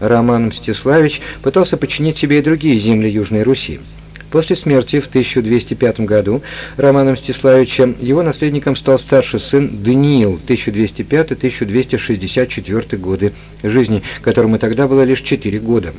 Роман Мстиславич пытался подчинить себе и другие земли Южной Руси. После смерти в 1205 году Романа Мстиславича его наследником стал старший сын Даниил 1205-1264 годы жизни, которому тогда было лишь 4 года.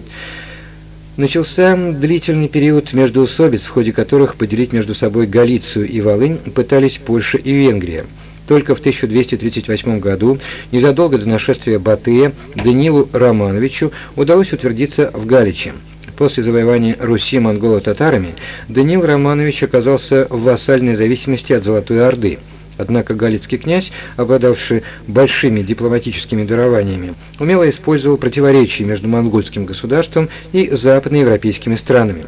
Начался длительный период междоусобиц, в ходе которых поделить между собой Галицию и Волынь пытались Польша и Венгрия. Только в 1238 году, незадолго до нашествия Батыя, Данилу Романовичу удалось утвердиться в Галиче. После завоевания Руси монголо-татарами Даниил Романович оказался в вассальной зависимости от Золотой Орды. Однако галицкий князь, обладавший большими дипломатическими дарованиями, умело использовал противоречия между монгольским государством и западноевропейскими странами.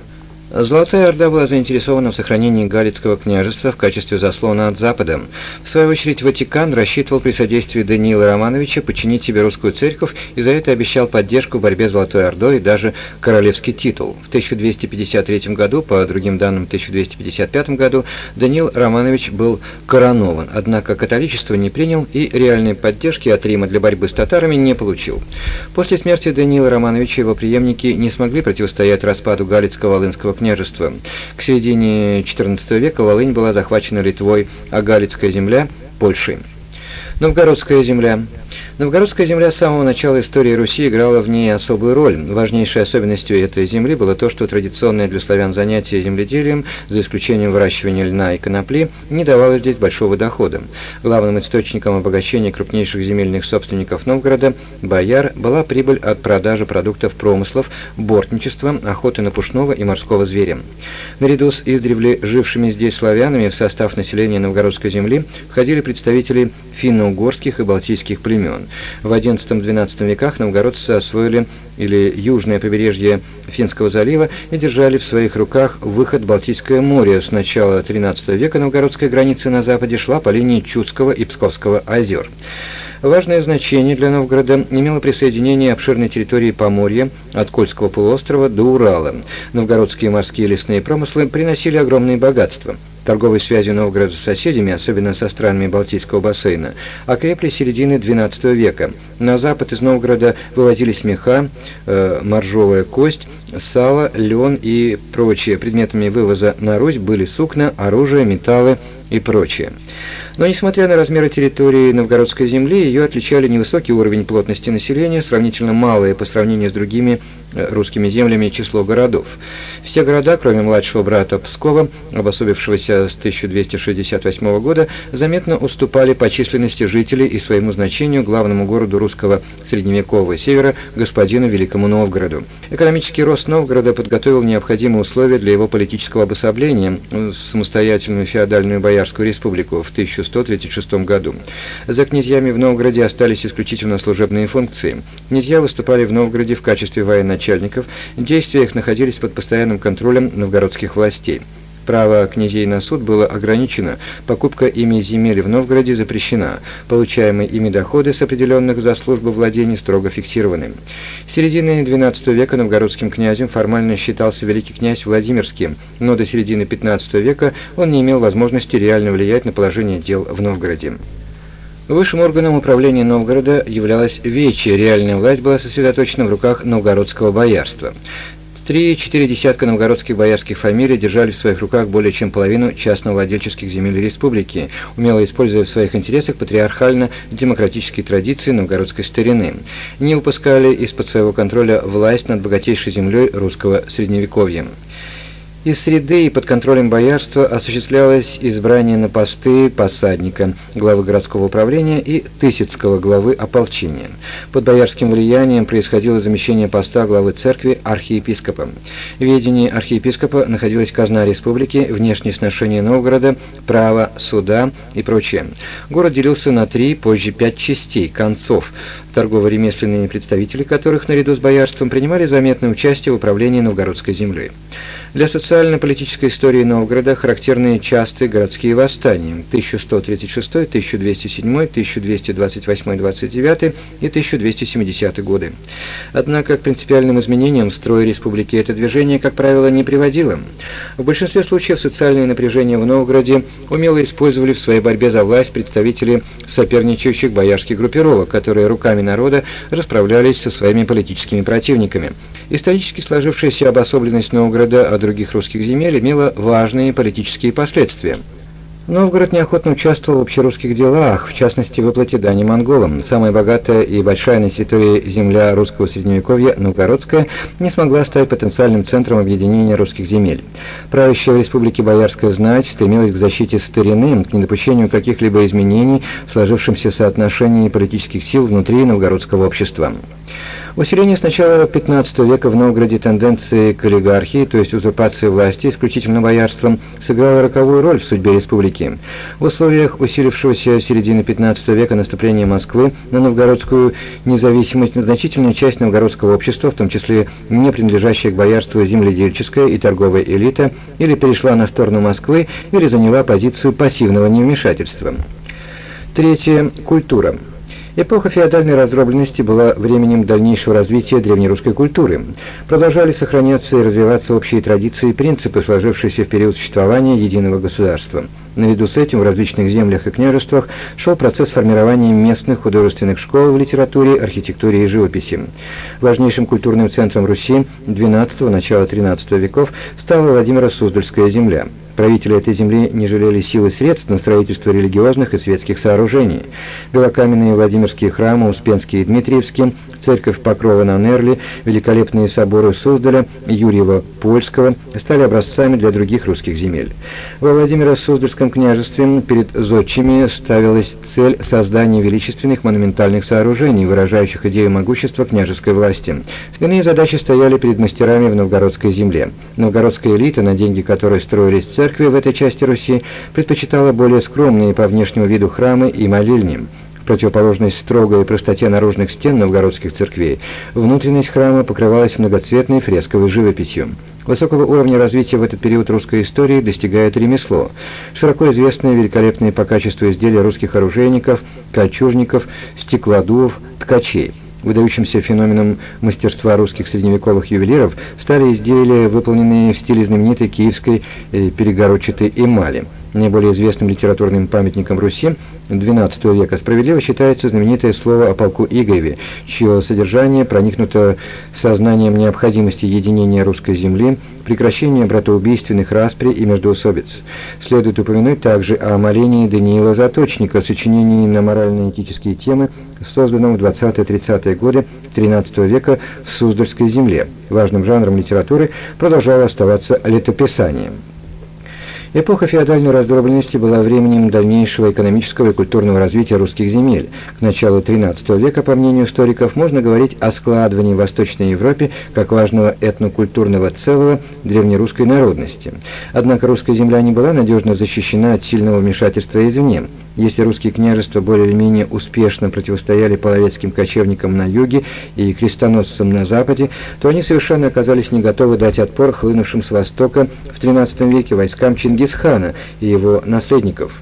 Золотая Орда была заинтересована в сохранении Галицкого княжества в качестве заслона от Запада. В свою очередь Ватикан рассчитывал при содействии Даниила Романовича подчинить себе русскую церковь и за это обещал поддержку в борьбе с Золотой Ордой и даже королевский титул. В 1253 году, по другим данным 1255 году, Даниил Романович был коронован, однако католичество не принял и реальной поддержки от Рима для борьбы с татарами не получил. После смерти Даниила Романовича его преемники не смогли противостоять распаду Галицко-Волынского княжества. К середине XIV века Волынь была захвачена Литвой, а Галицкая земля – Польшей. Новгородская земля Новгородская земля с самого начала истории Руси играла в ней особую роль. Важнейшей особенностью этой земли было то, что традиционное для славян занятие земледелием, за исключением выращивания льна и конопли, не давало здесь большого дохода. Главным источником обогащения крупнейших земельных собственников Новгорода, бояр, была прибыль от продажи продуктов промыслов, бортничества, охоты на пушного и морского зверя. Наряду с издревле жившими здесь славянами в состав населения Новгородской земли входили представители финно-угорских и балтийских племен. В XI-XII веках новгородцы освоили или южное побережье Финского залива и держали в своих руках выход в Балтийское море. С начала XIII века новгородская граница на западе шла по линии Чудского и Псковского озер. Важное значение для Новгорода имело присоединение обширной территории Поморья от Кольского полуострова до Урала. Новгородские морские лесные промыслы приносили огромные богатства. Торговые связи Новгорода с соседями, особенно со странами Балтийского бассейна, окрепли с середины XII века. На запад из Новгорода вывозились меха, э, моржовая кость, сало, лен и прочие. Предметами вывоза на Русь были сукна, оружие, металлы и прочее. Но несмотря на размеры территории новгородской земли, ее отличали невысокий уровень плотности населения, сравнительно малое по сравнению с другими э, русскими землями число городов. Все города, кроме младшего брата Пскова, обособившегося с 1268 года, заметно уступали по численности жителей и своему значению главному городу русского средневекового севера, господину Великому Новгороду. Экономический рост Новгорода подготовил необходимые условия для его политического обособления в самостоятельную феодальную Боярскую республику в 1000 1136 году. За князьями в Новгороде остались исключительно служебные функции. Князья выступали в Новгороде в качестве военачальников, действия их находились под постоянным контролем новгородских властей. Право князей на суд было ограничено, покупка ими земель в Новгороде запрещена, получаемые ими доходы с определенных за службу владений строго фиксированы. В середине XII века новгородским князем формально считался великий князь Владимирский, но до середины XV века он не имел возможности реально влиять на положение дел в Новгороде. Высшим органом управления Новгорода являлась Вече, реальная власть была сосредоточена в руках новгородского боярства. Три-четыре десятка новгородских боярских фамилий держали в своих руках более чем половину частно-владельческих земель республики, умело используя в своих интересах патриархально-демократические традиции новгородской старины. Не упускали из-под своего контроля власть над богатейшей землей русского средневековья. Из среды и под контролем боярства осуществлялось избрание на посты посадника, главы городского управления и Тысяцкого главы ополчения. Под боярским влиянием происходило замещение поста главы церкви архиепископа. В ведении архиепископа находилась казна республики, внешние сношения Новгорода, право, суда и прочее. Город делился на три, позже пять частей, концов, торгово-ремесленные представители которых наряду с боярством принимали заметное участие в управлении новгородской землей. Для социально-политической истории Новгорода характерны частые городские восстания 1136, 1207, 1228, 29 и 1270 годы. Однако к принципиальным изменениям в строе республики это движение, как правило, не приводило. В большинстве случаев социальные напряжения в Новгороде умело использовали в своей борьбе за власть представители соперничающих боярских группировок, которые руками народа расправлялись со своими политическими противниками. Исторически сложившаяся обособленность Новгорода от других русских земель имела важные политические последствия. Новгород неохотно участвовал в общерусских делах, в частности, в выплате дани монголам. Самая богатая и большая на территории земля русского средневековья, Новгородская, не смогла стать потенциальным центром объединения русских земель. Правящая в республике Боярская знать стремилась к защите старины, к недопущению каких-либо изменений в сложившемся соотношении политических сил внутри новгородского общества. Усиление с начала XV века в Новгороде тенденции к олигархии, то есть узурпации власти исключительно боярством, сыграло роковую роль в судьбе республики. В условиях усилившегося середины XV века наступления Москвы на новгородскую независимость значительная часть новгородского общества, в том числе не принадлежащая к боярству земледельческая и торговая элита, или перешла на сторону Москвы, или заняла позицию пассивного невмешательства. Третье. Культура. Эпоха феодальной раздробленности была временем дальнейшего развития древнерусской культуры. Продолжали сохраняться и развиваться общие традиции и принципы, сложившиеся в период существования единого государства. Наряду с этим в различных землях и княжествах шел процесс формирования местных художественных школ в литературе, архитектуре и живописи. Важнейшим культурным центром Руси XII – начала XIII веков стала Владимиро-Суздальская земля. Правители этой земли не жалели сил и средств на строительство религиозных и светских сооружений. Белокаменные Владимирские храмы, Успенские и Дмитриевские, церковь Покрова на Нерли, великолепные соборы Суздаля, Юрьева Польского стали образцами для других русских земель. Во Владимиро-Суздальском княжестве перед зодчими ставилась цель создания величественных монументальных сооружений, выражающих идею могущества княжеской власти. Иные задачи стояли перед мастерами в новгородской земле. Новгородская элита, на деньги которой строились церкви в этой части Руси, предпочитала более скромные по внешнему виду храмы и молельни противоположность строгой простоте наружных стен новгородских церквей, внутренность храма покрывалась многоцветной фресковой живописью. Высокого уровня развития в этот период русской истории достигает ремесло. Широко известные великолепные по качеству изделия русских оружейников, кольчужников, стеклодувов, ткачей. Выдающимся феноменом мастерства русских средневековых ювелиров стали изделия, выполненные в стиле знаменитой киевской э, перегородчатой эмали. Наиболее известным литературным памятником Руси XII века справедливо считается знаменитое слово о полку Игореве, чье содержание проникнуто сознанием необходимости единения русской земли, прекращения братоубийственных распри и междоусобиц. Следует упомянуть также о молении Даниила Заточника, сочинении на морально-этические темы, созданном в 20-30-е годы XIII века в Суздальской земле. Важным жанром литературы продолжало оставаться летописание. Эпоха феодальной раздробленности была временем дальнейшего экономического и культурного развития русских земель. К началу XIII века, по мнению историков, можно говорить о складывании в Восточной Европе как важного этнокультурного целого древнерусской народности. Однако русская земля не была надежно защищена от сильного вмешательства извне. Если русские княжества более или менее успешно противостояли половецким кочевникам на юге и крестоносцам на западе, то они совершенно оказались не готовы дать отпор хлынувшим с востока в XIII веке войскам Чингисхана и его наследников.